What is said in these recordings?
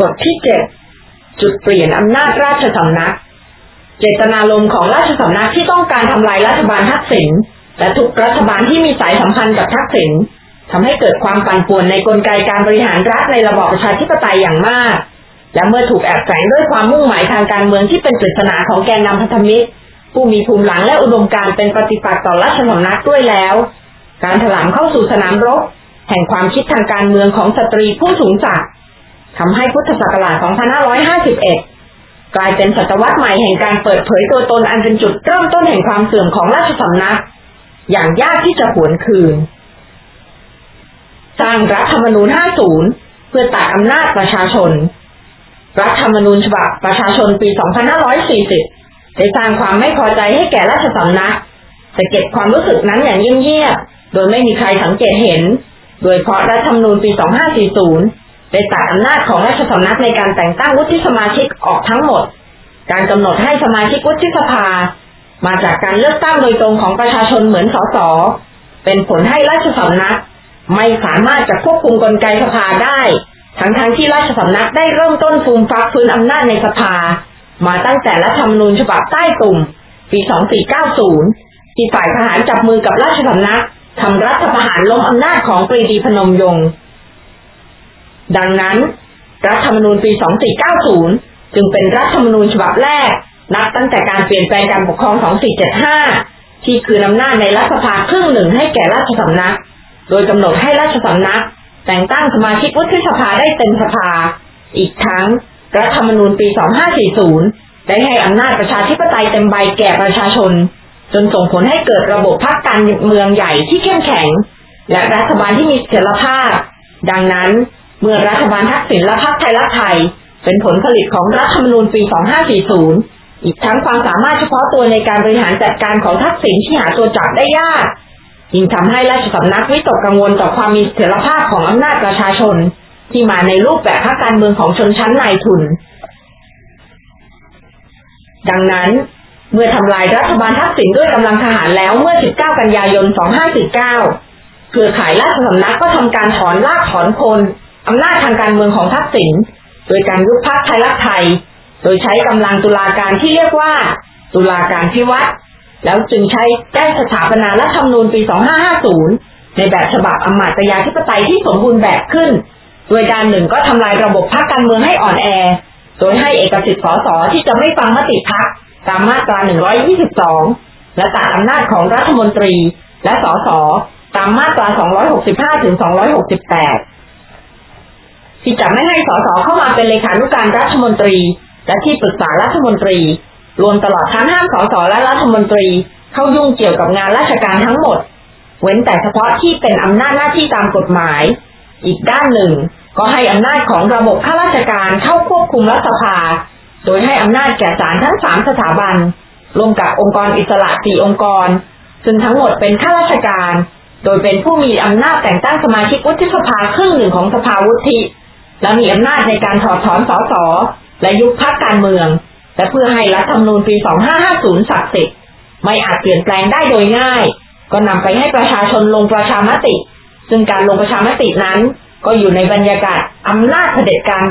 บทที่เจ็ดจุดเปลี่ยนอำนาจราชสำนัก เจตนารมณ์ของราชสำนักที่ต้องการทำลายรัฐบาลทักษิณและทุกรัฐบาลที่มีสายสัมพันธ์กับทักษิณทำให้เกิดความปั่นป่วนในกลไกการบริหารรัฐในระบอบประชาธิปไตยอย่างมาก และเมื่อถูกแอบแฝงด้วยความมุ่งหมายทางการเมืองที่เป็นปริศนาของแกนนำพันธมิตร ผู้มีภูมิหลังและอุดมการเป็นปฏิปักษ์ต่อราชสำนักด้วยแล้ว การถลำเข้าสู่สนามรบแห่งความคิดทางการเมืองของสตรีผู้สูงศักดิ์ ทำให้พุทธศักราช 2551 กลายเป็นศตวรรษใหม่แห่งการเปิดเผยตัวตนอันเป็นจุดเริ่มต้นแห่งความเสื่อมของราชสำนัก อย่างยากที่จะหวนคืน สร้างรัฐธรรมนูญ 50 เพื่อตัดอำนาจประชาชน รัฐธรรมนูญฉบับประชาชนปี 2540 ได้สร้างความไม่พอใจให้แก่ราชสำนักแต่เก็บความรู้สึกนั้นอย่างเงียบๆโดยไม่มีใครสังเกตเห็น โดยเพราะรัฐธรรมนูญปี 2540 ได้ตัดอำนาจของราชสำนักในการแต่งตั้งวุฒิสมาชิกออกทั้งหมด การกำหนดให้สมาชิกวุฒิสภา มาจากการเลือกตั้งโดยตรงของประชาชนเหมือนสส เป็นผลให้ราชสำนัก ไม่สามารถจะควบคุมกลไกสภาได้ ทั้งๆทที่ราชสำนักได้เริ่มต้นฟูมฟักฟื้นอำนาจในสภา มาตั้งแต่รัฐธรรมนูญฉบับใต้ตุ่ม ปี 2490 ที่ฝ่ายทหารจับมือกับราชสำนักทำรัฐประหารล้มอำนาจของปรีดีพนมยงค์ ดังนั้น รัฐธรรมนูญปี 2490 จึงเป็นรัฐธรรมนูญฉบับแรก นับตั้งแต่การเปลี่ยนแปลงการปกครอง 2475 ที่คืนอำนาจในรัฐสภาครึ่งหนึ่งให้แก่ราชสำนัก โดยกำหนดให้ราชสำนัก แต่งตั้งสมาชิกวุฒิสภาได้เต็มสภา อีกทั้ง รัฐธรรมนูญปี 2540 ได้ให้อำนาจประชาธิปไตยเต็มใบแก่ประชาชน จนส่งผลให้เกิดระบบพรรคการเมืองใหญ่ที่เข้มแข็ง และรัฐบาลที่มีเสถียรภาพ ดังนั้น เมื่อรัฐบาลทักษิณและพรรคไทยรักไทย เป็นผลผลิตของรัฐธรรมนูญปี 2540 อีกทั้งความสามารถเฉพาะตัวในการบริหารจัดการของทักษิณที่หาตัวจับได้ยากยิ่งทำให้ราชสำนักวิตกกังวลต่อความมีเสถียรภาพของอำนาจประชาชน ที่มาในรูปแบบพรรคการเมืองของชนชั้นนายทุน ดังนั้น เมื่อทำลายรัฐบาลทักษิณด้วยกำลังทหารแล้วเมื่อ 19 กันยายน 2549 เครือข่ายราชสำนักก็ทำการถอนรากถอนคน อำนาจทางการเมืองของทักษิณโดยการยุบพรรคไทยรักไทย โดยใช้กำลังตุลาการที่เรียกว่า ตุลาการพิวัตรแล้วจึงใช้แก้สถาปนารัฐธรรมนูญปี 2550 ในแบบฉบับอมาตยาธิปไตยที่สมบูรณ์แบบขึ้น โดยด้านหนึ่งก็ทำลายระบบพรรคการเมืองให้อ่อนแอ โดยให้เอกสิทธิ์สสที่จะไม่ฟังมติพรรคตามมาตรา 122 และตัดอำนาจของรัฐมนตรีและสสตามมาตรา 265 ถึง 268 ที่จะไม่ให้สสเข้ามาเป็นเลขานุการรัฐมนตรี และที่ปรึกษารัฐมนตรี รวมตลอดทั้งห้ามสสและรัฐมนตรีเข้ายุ่งเกี่ยวกับงานราชการทั้งหมด เว้นแต่เฉพาะที่เป็นอำนาจหน้าที่ตามกฎหมาย อีกด้านหนึ่ง ก็ให้อำนาจของระบบข้าราชการเข้าควบคุมรัฐสภา โดยให้อำนาจแก่ศาลทั้งสามสถาบันรวมกับองค์กรอิสระสี่องค์กร ซึ่งทั้งหมดเป็นข้าราชการ โดยเป็นผู้มีอำนาจแต่งตั้งสมาชิกวุฒิสภาครึ่งหนึ่งของสภาวุฒิ และมีอำนาจในการถอดถอนสสและยุบพักการเมือง และเพื่อให้รัฐธรรมนูญปี 2550 ศักดิ์สิทธิ์ไม่อาจเปลี่ยนแปลงได้โดยง่าย ก็นำไปให้ประชาชนลงประชามติ ซึ่งการลงประชามตินั้น ก็อยู่ในบรรยากาศอำนาจเผด็จการ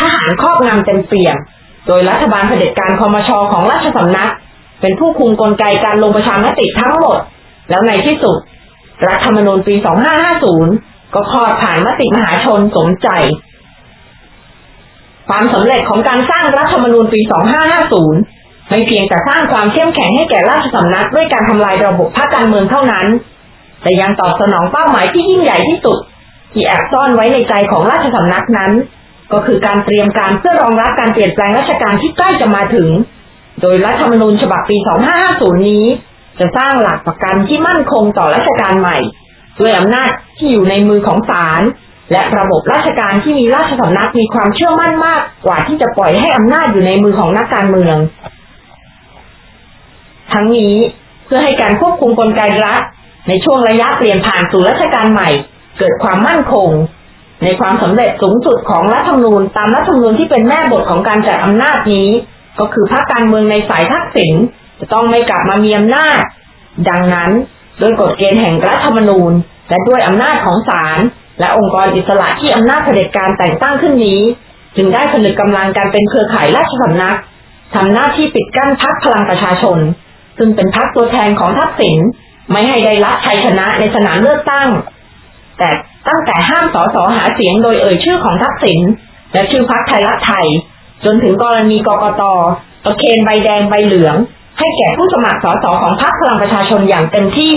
ทหารครอบงำเต็มเปี่ยม โดยรัฐบาลเผด็จการคอมชของราชสำนัก เป็นผู้คุมกลไกการลงประชามติทั้งหมด แล้วในที่สุด รัฐธรรมนูญปี 2550 ก็คลอดผ่านมติมหาชนสมใจ ความสำเร็จของการสร้างรัฐธรรมนูญปี 2550 ไม่เพียงแต่สร้างความเข้มแข็งให้แก่ราชสำนักด้วยการทำลายระบบพรรคการเมืองเท่านั้น แต่ยังตอบสนองเป้าหมายที่ยิ่งใหญ่ที่สุด ที่แอบซ่อนไว้ในใจของราชสำนักนั้น ก็คือการเตรียมการเพื่อรองรับการเปลี่ยนแปลงราชการที่ใกล้จะมาถึง โดยรัฐธรรมนูญฉบับปี 2550 นี้ จะสร้างหลักประกันที่มั่นคงต่อราชการใหม่ ด้วยอำนาจที่อยู่ในมือของศาล และระบบราชการที่มีราชสำนักมีความเชื่อมั่นมากกว่าที่จะปล่อยให้อำนาจอยู่ในมือของนักการเมือง ทั้งนี้เพื่อให้การควบคุมกลไกรัฐ ในช่วงระยะเปลี่ยนผ่านสู่ราชการใหม่ เกิดความมั่นคง ในความสำเร็จสูงสุดของรัฐธรรมนูญตามรัฐธรรมนูญที่เป็นแม่บทของการจัดอำนาจนี้ ก็คือพรรคการเมืองในสายทักษิณจะต้องไม่กลับมามีอำนาจ ดังนั้น โดยกฎเกณฑ์แห่งรัฐธรรมนูญ และด้วยอำนาจของศาล และองค์กรอิสระที่อำนาจเผด็จการแต่งตั้งขึ้นนี้ จึงได้ผนึกกำลังกันเป็นเครือข่ายราชสำนักทำหน้าที่ปิดกั้นพักพลังประชาชน ซึ่งเป็นพักตัวแทนของทักษิณไม่ให้ได้รับชัยชนะในสนามเลือกตั้ง แต่ตั้งแต่ห้ามสอสอหาเสียงโดยเอ่ยชื่อของทักษิณและชื่อพักไทยรักไทย จนถึงกรณีกกตตะเคนใบแดงใบเหลือง ให้แก่ผู้สมัครสสของพรรคพลังประชาชนอย่างเต็มที่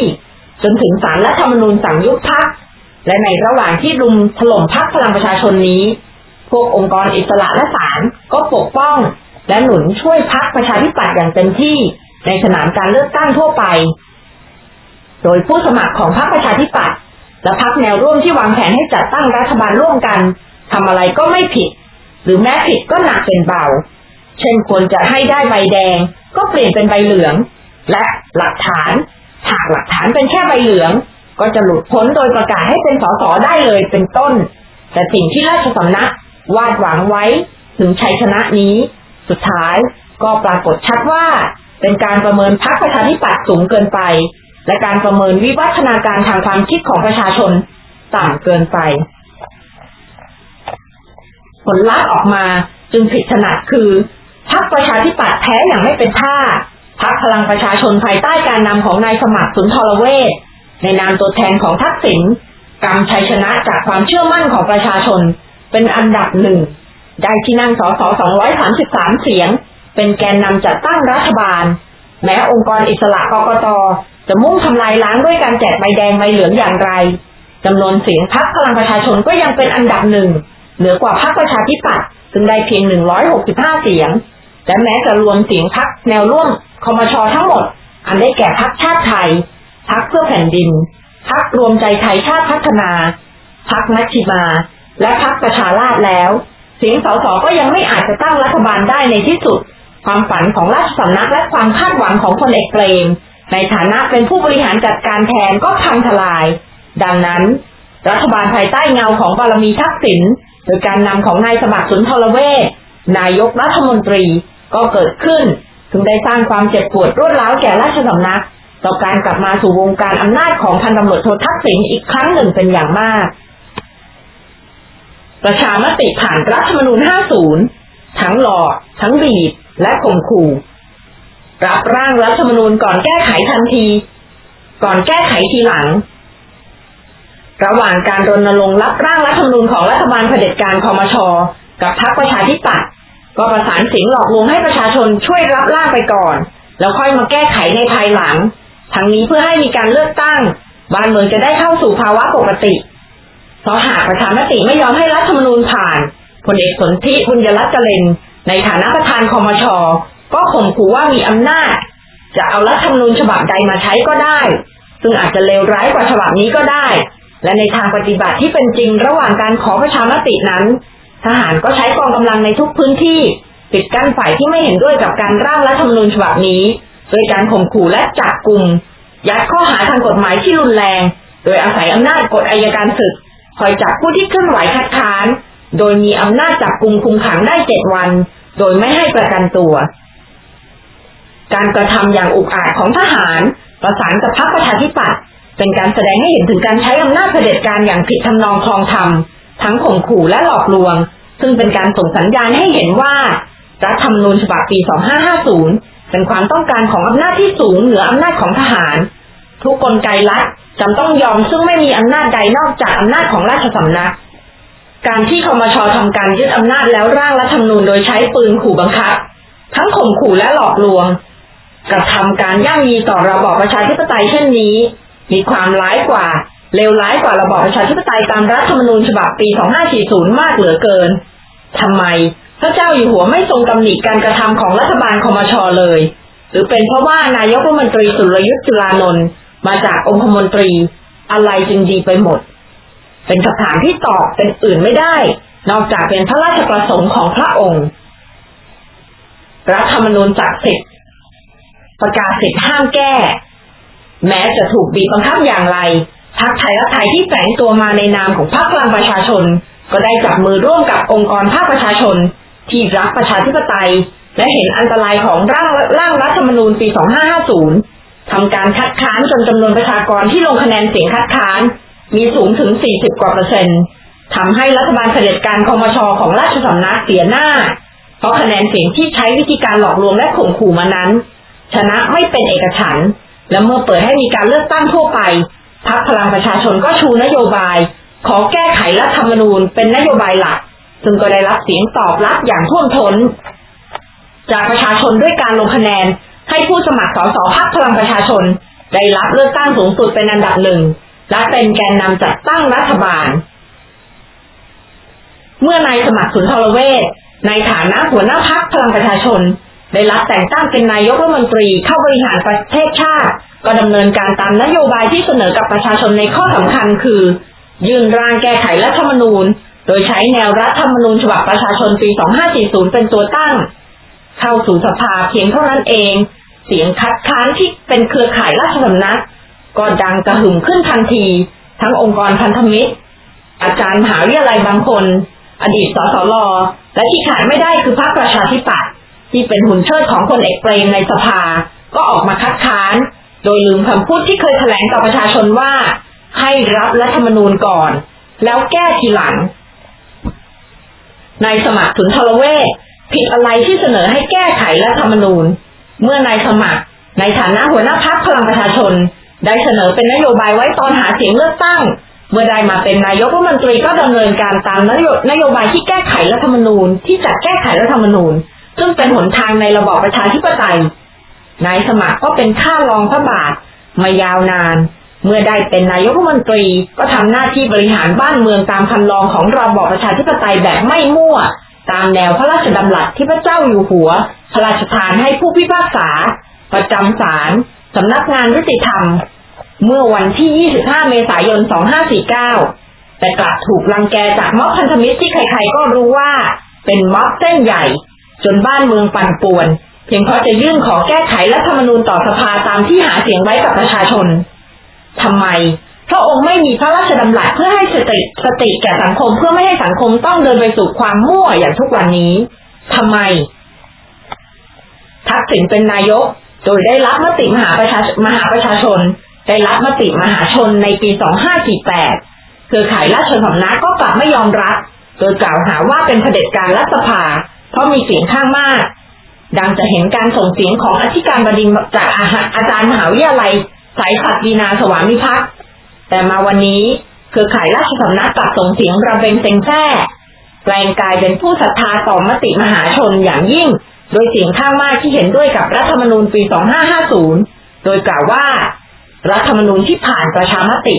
จนถึงสารรัฐธรรมนูญสั่งยุบพรรค และในระหว่างที่รุมถล่มพรรคพลังประชาชนนี้ พวกองค์กรอิสระและศาลก็ปกป้อง และหนุนช่วยพรรคประชาธิปัตย์อย่างเต็มที่ในสนามการเลือกตั้งทั่วไป โดยผู้สมัครของพรรคประชาธิปัตย์และพรรคแนวร่วมที่วางแผนให้จัดตั้งรัฐบาลร่วมกันทำอะไรก็ไม่ผิด หรือแม้ผิดก็หนักเป็นเบา เช่นควรจะให้ได้ใบแดง ก็เปลี่ยนเป็นใบเหลือง และหลักฐาน หากหลักฐานเป็นแค่ใบเหลือง ก็จะหลุดพ้นโดยประกาศให้เป็นสสได้เลยเป็นต้น แต่สิ่งที่ราชสำนักวาดหวังไว้ถึงชัยชนะนี้ สุดท้ายก็ปรากฏชัดว่า เป็นการประเมินพรรคประชาธิปัตย์สูงเกินไป และการประเมินวิวัฒนาการทางความคิดของประชาชนต่ำเกินไป ผลลัพธ์ออกมาจึงผิดถนัดคือพรรคประชาธิปัตย์แพ้อย่างไม่เป็นท่าพรรคพลังประชาชนภายใต้การนำของนายสมัครสุนทรเวช ในนามตัวแทนของทักษิณกำชัยชนะจากความเชื่อมั่นของประชาชน เป็นอันดับหนึ่ง ได้ที่นั่งสส233 เสียง เป็นแกนนำจัดตั้งรัฐบาล แม้องค์กรอิสระกกตจะมุ่งทำลายล้างด้วยการแจกใบแดงใบเหลืองอย่างไรจำนวนเสียงพรรคพลังประชาชนก็ยังเป็นอันดับหนึ่งเหนือกว่าพรรคประชาธิปัตย์ซึ่งได้เพียง 165 เสียง และแม้จะรวมเสียงพรรคแนวร่วมคอมชทั้งหมด อันได้แก่พรรคชาติไทย พรรคเพื่อแผ่นดินพรรครวมใจไทยชาติพัฒนาพรรคนัชิมา และพรรคประชาราษแล้ว เสียงสสก็ยังไม่อาจจะตั้งรัฐบาลได้ในที่สุด ความฝันของราชสำนักและความคาดหวังของพลเอกเปรม ในฐานะเป็นผู้บริหารจัดการแทนก็พังทลาย ดังนั้น รัฐบาลภายใต้เงาของบารมีทักษิณโดยการนำของนายสมัครสุนทรเวชนายกรัฐมนตรีก็เกิดขึ้น ถึงได้สร้างความเจ็บปวดรวดร้าวแก่ราชสำนัก ต่อการกลับมาสู่วงการอำนาจของพันตำรวจโททักษิณอีกครั้งหนึ่งเป็นอย่างมาก ประชามติผ่านรัฐธรรมนูญ 50 ทั้งหลอก ทั้งบีบ และข่มขู่รับร่างรัฐธรรมนูญก่อนแก้ไขทันที ก่อนแก้ไขทีหลัง ระหว่างการรณรงค์รับร่างรัฐธรรมนูญของรัฐบาลเผด็จการคอมชกับพรรคประชาธิปัตย์ก็ประสานเสียงหลอกลวงให้ประชาชนช่วยรับร่างไปก่อน แล้วค่อยมาแก้ไขในภายหลัง ทั้งนี้เพื่อให้มีการเลือกตั้ง บ้านเมืองจะได้เข้าสู่ภาวะปกติ เพราะหากประชามติไม่ยอมให้รัฐธรรมนูญผ่านพลเอกสนธิบุญยรัตน์เจริญในฐานะประธานคอมชก็ข่มขู่ว่ามีอำนาจ จะเอารัฐธรรมนูญฉบับใดมาใช้ก็ได้ ซึ่งอาจจะเลวร้ายกว่าฉบับนี้ก็ได้ และในทางปฏิบัติที่เป็นจริงระหว่างการขอประชามตินั้น ทหารก็ใช้กองกำลังในทุกพื้นที่ปิดกั้นฝ่ายที่ไม่เห็นด้วยกับการร่างรัฐธรรมนูญฉบับนี้ โดยการข่มขู่และจับกลุ่มยัดข้อหาทางกฎหมายที่รุนแรง โดยอาศัยอำนาจกฎอายการศึก คอยจับผู้ที่เคลื่อนไหวคัดค้าน โดยมีอำนาจจับกลุ่มคุมขังได้เจ็ดวัน โดยไม่ให้ประกันตัว การกระทำอย่างอุกอาจของทหาร ประสานกับพรรคประชาธิปัตย์เป็นการแสดงให้เห็นถึงการใช้อำนาจเผด็จการอย่างผิดทำนองคลองธรรม ทั้งข่มขู่และหลอกลวง ซึ่งเป็นการส่งสัญญาณให้เห็นว่ารัฐธรรมนูญฉบับปี 2550 เป็นความต้องการของอำนาจที่สูงเหนืออำนาจของทหาร ทุกกลไกรัฐจำต้องยอมซึ่งไม่มีอำนาจใดนอกจากอำนาจของราชสำนัก การที่คอมชทำการยึดอำนาจแล้วร่างรัฐธรรมนูญโดยใช้ปืนขู่บังคับ ทั้งข่มขู่และหลอกลวงกระทำการย่ำยีต่อระบอบประชาธิปไตยเช่นนี้ มีความร้ายกว่าเลวร้ายกว่าระบอบประชาธิปไตยตามรัฐธรรมนูญฉบับปี 2540 มากเหลือเกินทำไม พระเจ้าอยู่หัวไม่ทรงตำหนิการกระทำของรัฐบาลคอมชเลย หรือเป็นเพราะว่านายกรัฐมนตรีสุรยุทธ์จุลานนท์มาจากองคมนตรี อะไรจึงดีไปหมด เป็นคำถามที่ตอบเป็นอื่นไม่ได้ นอกจากเป็นพระราชประสงค์ของพระองค์ รัฐธรรมนูญศักดิ์สิทธิ์ประกาศสิทธิห้ามแก้ แม้จะถูกบีบบังคับอย่างไรพรรคไทยรักไทยที่แฝงตัวมาในนามของพรรคพลังประชาชน ก็ได้จับมือร่วมกับองค์กรภาคประชาชน ที่รักประชาธิปไตย และเห็นอันตรายของร่างร่างรัฐธรรมนูญปี 2550 ทำการคัดค้านจนจำนวนประชากรที่ลงคะแนนเสียงคัดค้าน มีสูงถึง 40 กว่าเปอร์เซ็นต์ทำให้รัฐบาลเผด็จการคอมชของราชสำนักเสียหน้า เพราะคะแนนเสียงที่ใช้วิธีการหลอกลวงและข่มขู่มานั้น ชนะไม่เป็นเอกฉันท์และเมื่อเปิดให้มีการเลือกตั้งทั่วไปพรรคพลังประชาชนก็ชูนโยบาย ขอแก้ไขรัฐธรรมนูญเป็นนโยบายหลัก ซึ่งก็ได้รับเสียงตอบรับอย่างท่วมท้น จากประชาชนด้วยการลงคะแนน ให้ผู้สมัครสสพรรคพลังประชาชน ได้รับเลือกตั้งสูงสุดเป็นอันดับหนึ่งและเป็นแกนนำจัดตั้งรัฐบาล เมื่อนายสมัครสุนทรเวชในฐานะหัวหน้าพักพลังประชาชน ได้รับแต่งตั้งเป็นนายกรัฐมนตรีเข้าบริหารประเทศชาติ ก็ดำเนินการตามนโยบายที่เสนอกับประชาชนในข้อสำคัญคือ ยื่นร่างแก้ไขรัฐธรรมนูญ โดยใช้แนวรัฐธรรมนูญฉบับประชาชนปี 2540 เป็นตัวตั้ง เข้าสู่สภาเพียงเท่านั้นเอง เสียงคัดค้านที่เป็นเครือข่ายราชสำนัก ก็ดังกระหึ่มขึ้นทันที ทั้งองค์กรพันธมิตร อาจารย์มหาวิทยาลัยบางคน อดีตสสลและที่ขาดไม่ได้คือพรรคประชาธิปัตย์ที่เป็นหุ่นเชิดของคนเอกเปรมในสภา ก็ออกมาคัดค้าน โดยลืมคำพูดที่เคยแถลงต่อประชาชนว่า ให้รับรัฐธรรมนูญก่อน แล้วแก้ทีหลัง นายสมัครสุนทรเวชผิดอะไรที่เสนอให้แก้ไขรัฐธรรมนูญ เมื่อนายสมัคร ในฐานะหัวหน้าพรรคพลังประชาชน ได้เสนอเป็นนโยบายไว้ตอนหาเสียงเลือกตั้ง เมื่อได้มาเป็นนายกรัฐมนตรีก็ดำเนินการตามนโยนโยบายที่แก้ไขรัฐธรรมนูญ ที่จะแก้ไขรัฐธรรมนูญ ซึ่งเป็นหนทางในระบอบประชาธิปไตยนายสมัครก็เป็นข้ารองพระบาทมายาวนาน เมื่อได้เป็นนายกรัฐมนตรีก็ทำหน้าที่บริหารบ้านเมืองตามคันลองของระบอบประชาธิปไตยแบบไม่มั่ว ตามแนวพระราชดำรัสที่พระเจ้าอยู่หัว พระราชทานให้ผู้พิพากษา ประจำศาลสำนักงานยุติธรรม เมื่อวันที่ 25 เมษายน 2549 แต่กลับถูกลังแกจากม็อบพันธมิตรที่ใครๆก็รู้ว่า เป็นม็อบเส้นใหญ่ จนบ้านเมืองปั่นป่วน เพียงเพราะจะยื่นขอแก้ไขรัฐธรรมนูญต่อสภาตามที่หาเสียงไว้กับประชาชน ทำไมพระองค์ไม่มีพระราชดำรัสเพื่อให้สติสติแก่สังคมเพื่อไม่ให้สังคมต้องเดินไปสู่ความมั่วอย่างทุกวันนี้ทำไม ทักษิณเป็นนายก โดยได้รับมติมหาประชามหาประชาชน ได้รับมติมหาชนในปี 2548เครือข่ายราชสำนักก็กลับไม่ยอมรับ โดยกล่าวหาว่าเป็นเผด็จการรัฐสภา เพราะมีเสียงข้างมาก ดังจะเห็นการส่งเสียงของอธิการบดีจากอาจารย์มหาวิทยาลัย สายสัตวีนาสวามิภักดิ์แต่มาวันนี้เครือข่ายราชสำนักกลับส่งเสียงระเบงเซงแท้แปลงกายเป็นผู้ศรัทธาต่อมติมหาชนอย่างยิ่ง โดยเสียงข้างมากที่เห็นด้วยกับรัฐธรรมนูญปี 2550 โดยกล่าวว่า รัฐธรรมนูญที่ผ่านประชามติ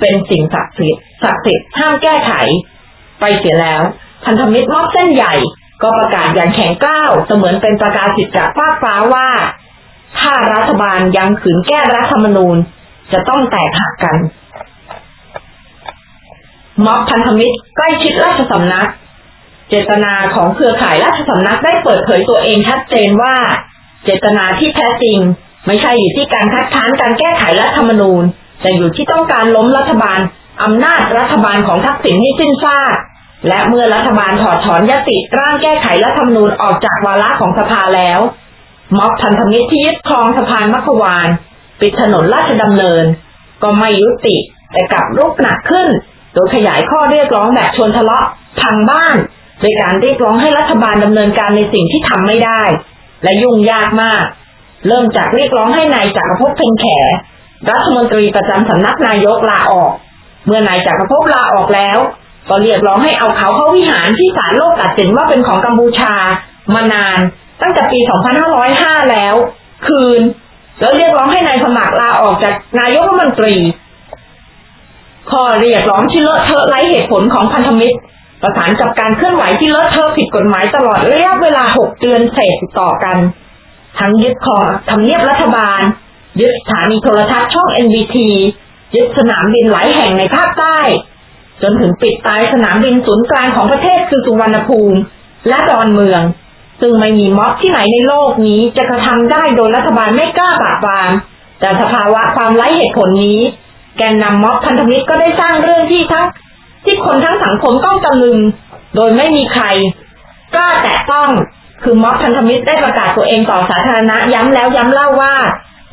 เป็นสิ่งศักดิ์สิทธิ์ศักดิ์สิทธิ์ห้ามแก้ไข ไปเสียแล้ว พันธมิตรมอบเส้นใหญ่ ก็ประกาศอย่างแข็งกร้าวเสมือนเป็นประกาศสิทธิ์จากฟ้าฟ้าว่า ถ้ารัฐบาลยังขืนแก้รัฐธรรมนูญ จะต้องแตกหักกัน ม็อบพันธมิตรใกล้ชิดราชสำนัก เจตนาของเครือข่ายราชสำนักได้เปิดเผยตัวเองชัดเจนว่า เจตนาที่แท้จริง ไม่ใช่อยู่ที่การคัดค้านการแก้ไขรัฐธรรมนูญ แต่อยู่ที่ต้องการล้มรัฐบาลอำนาจรัฐบาลของทักษิณให้สิ้นซากและเมื่อรัฐบาลถอดถอนยติร่างแก้ไขรัฐธรรมนูญออกจากวาระของสภาแล้ว ม็อบพันธมิตรที่ยึดครองสะพานมัควาน ปิดถนนราชดำเนิน ก็ไม่ยุติ แต่กลับรุกหนักขึ้น โดยขยายข้อเรียกร้องแบบชนทะเลาะพังบ้าน โดยการเรียกร้องให้รัฐบาลดำเนินการในสิ่งที่ทำไม่ได้ และยุ่งยากมาก เริ่มจากเรียกร้องให้นายจักรภพเพ็งแขรัฐมนตรีประจำสำนักนายกลาออก เมื่อนายจักรภพลาออกแล้ว ก็เรียกร้องให้เอาเขาเข้าวิหารที่ศาลโลกตัดสินว่าเป็นของกัมพูชามานาน ตั้งแต่ปี 2505 แล้ว คืน แล้วเรียกร้องให้นายสมัครลาออกจากนายกรัฐมนตรีข้อเรียกร้องที่เลอะเทอะไร้เหตุผลของพันธมิตร ประสานกับการเคลื่อนไหวที่เลอะเทอะผิดกฎหมายตลอดระยะเวลา 6 เดือนเศษติดต่อกัน ทั้งยึดคอทำเนียบรัฐบาล ยึดสถานีโทรทัศน์ช่อง NBT ยึดสนามบินหลายแห่งในภาคใต้ จนถึงปิดตายสนามบินศูนย์กลางของประเทศคือสุวรรณภูมิ และดอนเมือง ซึ่งไม่มีม็อบที่ไหนในโลกนี้จะกระทำได้โดยรัฐบาลไม่กล้าปราบปราม แต่สภาวะความไร้เหตุผลนี้ แกนนำม็อบพันธมิตรก็ได้สร้างเรื่องที่ทั้งที่คนทั้งสังคมต้องตะลึง โดยไม่มีใครกล้าแตะต้อง คือม็อบพันธมิตรได้ประกาศตัวเองต่อสาธารณะย้ำแล้วย้ำเล่าว่า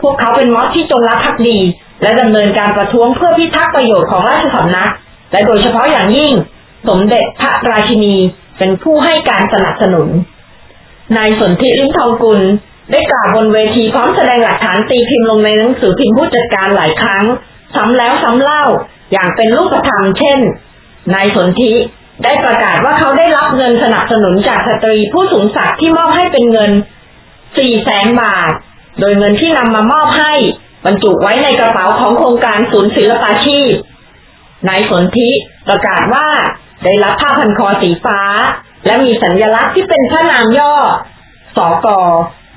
พวกเขาเป็นม็อบที่จงรักภักดี และดำเนินการประท้วงเพื่อพิทักษ์ประโยชน์ของราชสำนัก และโดยเฉพาะอย่างยิ่ง สมเด็จพระราชินีเป็นผู้ให้การสนับสนุน นายสนธิลิ้มทองกุล ได้กล่าวบนเวทีพร้อมแสดงหลักฐานตีพิมพ์ลงในหนังสือพิมพ์ผู้จัดการหลายครั้ง ซ้ำแล้วซ้ำเล่า อย่างเป็นรูปธรรมเช่น นายสนธิได้ประกาศว่าเขาได้รับเงินสนับสนุนจากสตรีผู้สูงศักดิ์ที่มอบให้เป็นเงินสี่แสนบาท โดยเงินที่นำมามอบให้บรรจุไว้ในกระเป๋าของโครงการศูนย์ศิลปาชีพ นายสนธิประกาศว่าได้รับผ้าพันคอสีฟ้า และมีสัญลักษณ์ที่เป็นพระนามย่อสก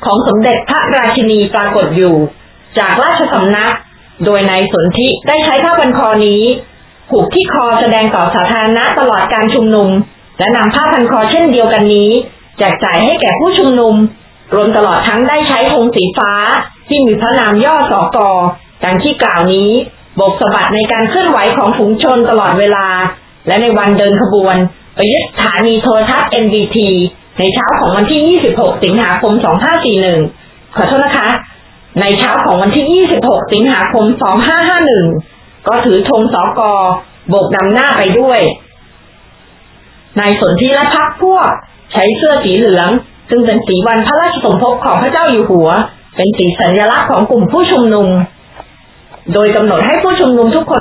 ของสมเด็จพระราชินีปรากฏอยู่ จากราชสำนัก โดยนายสนธิได้ใช้ผ้าพันคอนี้ผูกที่คอแสดงต่อสาธารณะตลอดการชุมนุม และนำผ้าพันคอเช่นเดียวกันนี้ แจกจ่ายให้แก่ผู้ชุมนุม รวมตลอดทั้งได้ใช้ธงสีฟ้า ที่มีพระนามย่อสอกอดังที่กล่าวนี้บกสะบัดในการเคลื่อนไหวของฝูงชนตลอดเวลา และในวันเดินขบวน ไปยึดสถานีโทรทัศน์ NBT ในเช้าของวันที่ 26 สิงหาคม 2541 ขอโทษนะคะ ในเช้าของวันที่ 26 สิงหาคม 2551 ก็ถือธงสอกอบกนำหน้าไปด้วย นายสนธิและพักพวก ใช้เสื้อสีเหลือง ซึ่งเป็นสีวันพระราชสมภพของพระเจ้าอยู่หัว เป็นสีสัญลักษณ์ของกลุ่มผู้ชุมนุม โดยกำหนดให้ผู้ชุมนุมทุกคน